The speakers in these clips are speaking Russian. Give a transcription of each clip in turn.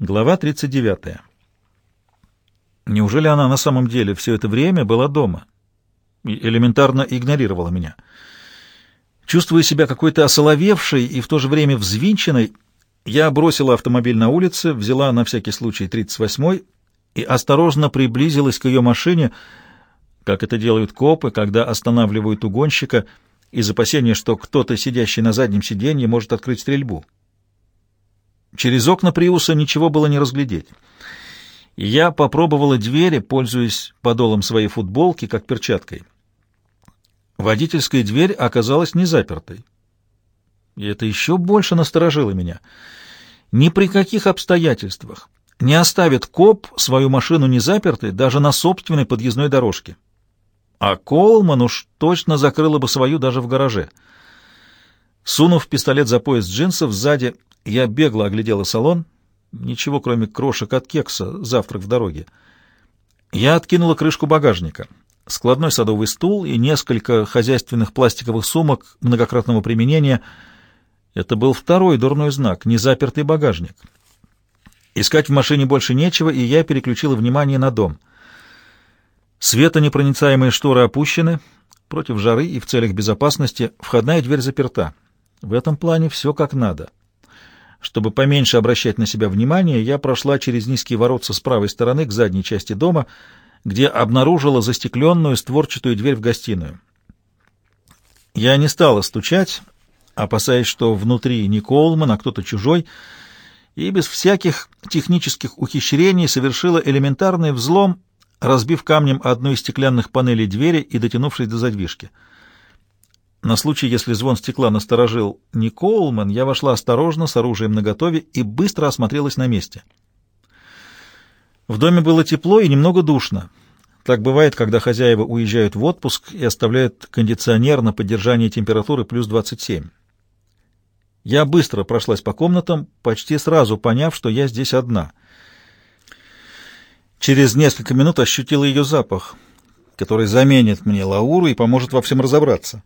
Глава 39. Неужели она на самом деле все это время была дома и элементарно игнорировала меня? Чувствуя себя какой-то осоловевшей и в то же время взвинченной, я бросила автомобиль на улице, взяла на всякий случай 38-й и осторожно приблизилась к ее машине, как это делают копы, когда останавливают угонщика из опасения, что кто-то, сидящий на заднем сиденье, может открыть стрельбу. Через окна Приуса ничего было не разглядеть. Я попробовала двери, пользуясь подолом своей футболки, как перчаткой. Водительская дверь оказалась не запертой. И это еще больше насторожило меня. Ни при каких обстоятельствах не оставит коп свою машину незапертой даже на собственной подъездной дорожке. А Колман уж точно закрыла бы свою даже в гараже. Сунув пистолет за пояс джинсов сзади, я бегло оглядела салон. Ничего, кроме крошек от кекса, завтрак в дороге. Я откинула крышку багажника. Складной садовый стул и несколько хозяйственных пластиковых сумок многократного применения. Это был второй дурной знак — незапертый багажник. Искать в машине больше нечего, и я переключила внимание на дом. Светонепроницаемые шторы опущены. Против жары и в целях безопасности входная дверь заперта. В этом плане все как надо. Чтобы поменьше обращать на себя внимание, я прошла через низкие воротца с правой стороны к задней части дома, где обнаружила застекленную створчатую дверь в гостиную. Я не стала стучать, опасаясь, что внутри не Колман, а кто-то чужой, и без всяких технических ухищрений совершила элементарный взлом, разбив камнем одну из стеклянных панелей двери и дотянувшись до задвижки — на случай, если звон стекла насторожил не Коулман, я вошла осторожно, с оружием наготове и быстро осмотрелась на месте. В доме было тепло и немного душно. Так бывает, когда хозяева уезжают в отпуск и оставляют кондиционер на поддержание температуры плюс 27. Я быстро прошлась по комнатам, почти сразу поняв, что я здесь одна. Через несколько минут ощутила ее запах, который заменит мне Лауру и поможет во всем разобраться.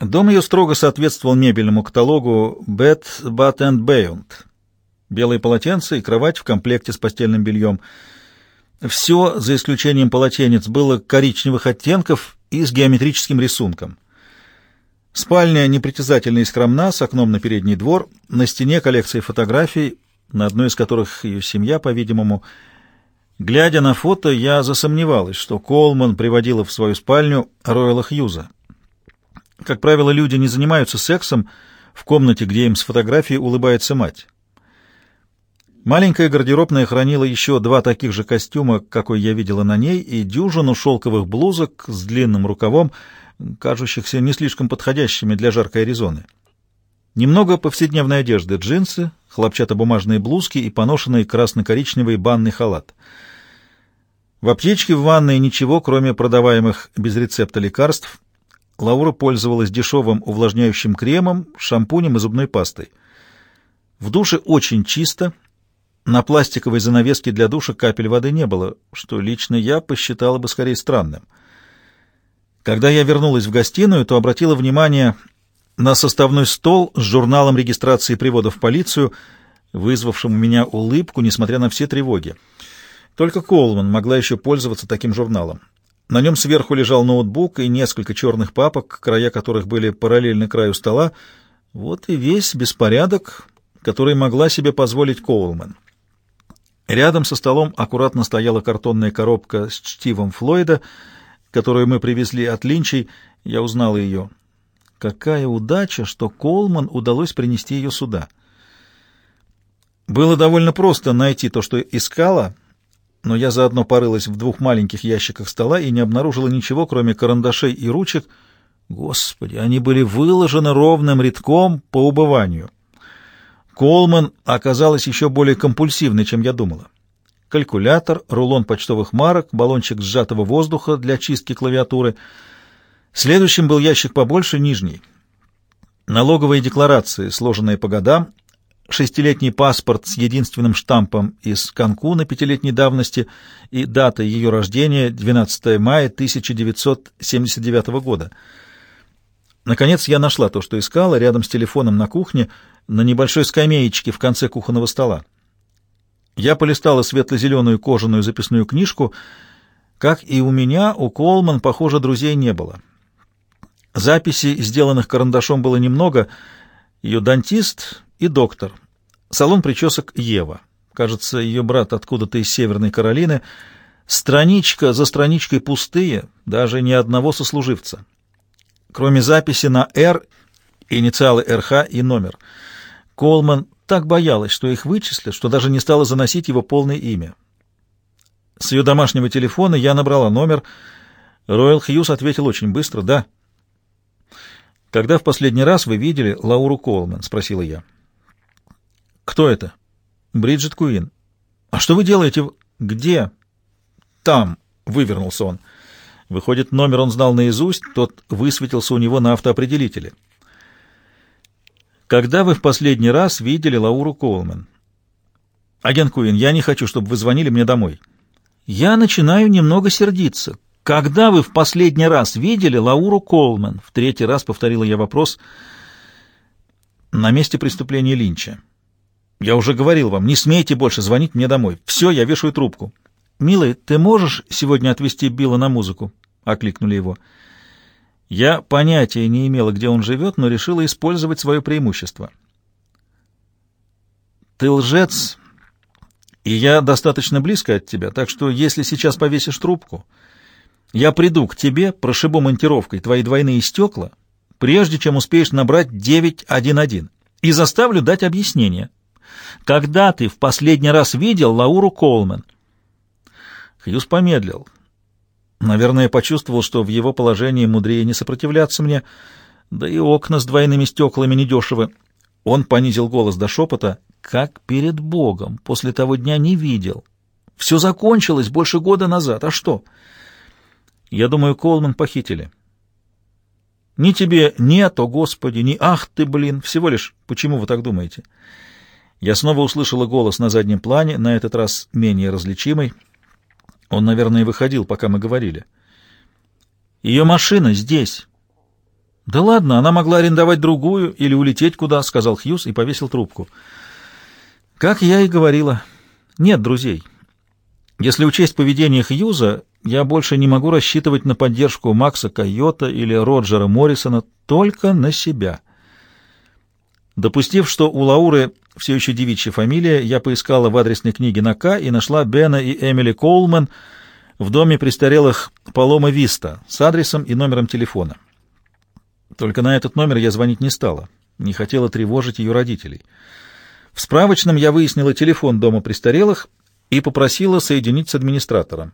Дом ее строго соответствовал мебельному каталогу Bed, Bath and Beyond. Белые полотенца и кровать в комплекте с постельным бельем. Все, за исключением полотенец, было коричневых оттенков и с геометрическим рисунком. Спальня непритязательна и скромна, с окном на передний двор, на стене коллекции фотографий, на одной из которых ее семья, по-видимому. Глядя на фото, я засомневалась, что Колман приводила в свою спальню Ройла Хьюза. Как правило, люди не занимаются сексом в комнате, где им с фотографией улыбается мать. Маленькая гардеробная хранила еще два таких же костюма, какой я видела на ней, и дюжину шелковых блузок с длинным рукавом, кажущихся не слишком подходящими для жаркой Аризоны. Немного повседневной одежды, джинсы, хлопчатобумажные блузки и поношенный красно-коричневый банный халат. В аптечке в ванной ничего, кроме продаваемых без рецепта лекарств, Лаура пользовалась дешевым увлажняющим кремом, шампунем и зубной пастой. В душе очень чисто. На пластиковой занавеске для душа капель воды не было, что лично я посчитала бы скорее странным. Когда я вернулась в гостиную, то обратила внимание на составной стол с журналом регистрации приводов в полицию, вызвавшим у меня улыбку, несмотря на все тревоги. Только Колман могла еще пользоваться таким журналом. На нем сверху лежал ноутбук и несколько черных папок, края которых были параллельны краю стола. Вот и весь беспорядок, который могла себе позволить Коулман. Рядом со столом аккуратно стояла картонная коробка с чтивом Флойда, которую мы привезли от Линчей. Я узнал ее. Какая удача, что Колман удалось принести ее сюда. Было довольно просто найти то, что искала, но я заодно порылась в двух маленьких ящиках стола и не обнаружила ничего, кроме карандашей и ручек. Господи, они были выложены ровным рядком по убыванию. Колман оказалась еще более компульсивной, чем я думала. Калькулятор, рулон почтовых марок, баллончик сжатого воздуха для чистки клавиатуры. Следующим был ящик побольше, нижний. Налоговые декларации, сложенные по годам, шестилетний паспорт с единственным штампом из Канкуна пятилетней давности и дата ее рождения 12 мая 1979 года. Наконец я нашла то, что искала, рядом с телефоном на кухне, на небольшой скамеечке в конце кухонного стола. Я полистала светло-зеленую кожаную записную книжку. Как и у меня, у Колман, похоже, друзей не было. Записей, сделанных карандашом, было немного. Ее дантист и доктор. Салон причесок Ева. Кажется, ее брат откуда-то из Северной Каролины. Страничка за страничкой пустые, даже ни одного сослуживца. Кроме записи на «Р», инициалы «РХ» и номер. Колман так боялась, что их вычислят, что даже не стала заносить его полное имя. С ее домашнего телефона я набрала номер. Роyal Хьюз ответил очень быстро «Да». «Когда в последний раз вы видели Лауру Колман?» — спросила я. «Кто это?» «Бриджит Куин». «А что вы делаете?» «Где?» «Там», — вывернулся он. Выходит, номер он знал наизусть, тот высветился у него на автоопределителе. «Когда вы в последний раз видели Лауру Колман?» «Агент Куин, я не хочу, чтобы вы звонили мне домой». «Я начинаю немного сердиться. Когда вы в последний раз видели Лауру Колман?» В третий раз повторила я вопрос. «На месте преступления Линча». Я уже говорил вам, не смейте больше звонить мне домой. Все, я вешаю трубку. Милый, ты можешь сегодня отвезти Билла на музыку? Окликнули его. Я понятия не имела, где он живет, но решила использовать свое преимущество. Ты лжец, и я достаточно близко от тебя, так что если сейчас повесишь трубку, я приду к тебе, прошибу монтировкой твои двойные стекла, прежде чем успеешь набрать 911, и заставлю дать объяснение. Когда ты в последний раз видел Лауру Колман?» Хьюз помедлил. Наверное, почувствовал, что в его положении мудрее не сопротивляться мне, да и окна с двойными стеклами недешево. Он понизил голос до шепота, как перед Богом, после того дня не видел. Все закончилось больше года назад, а что? Я думаю, Колман похитили. Ни тебе нет, о Господи, ни ах ты, блин, всего лишь, почему вы так думаете?» Я снова услышала голос на заднем плане, на этот раз менее различимый. Он, наверное, выходил, пока мы говорили. «Ее машина здесь». «Да ладно, она могла арендовать другую или улететь куда», — сказал Хьюз и повесил трубку. «Как я и говорила, нет друзей. Если учесть поведение Хьюза, я больше не могу рассчитывать на поддержку Макса Койота или Роджера Моррисона, только на себя». Допустив, что у Лауры все еще девичья фамилия, я поискала в адресной книге на К и нашла Бена и Эмили Коулман в доме престарелых Палома Виста с адресом и номером телефона. Только на этот номер я звонить не стала, не хотела тревожить ее родителей. В справочном я выяснила телефон дома престарелых и попросила соединить с администратором.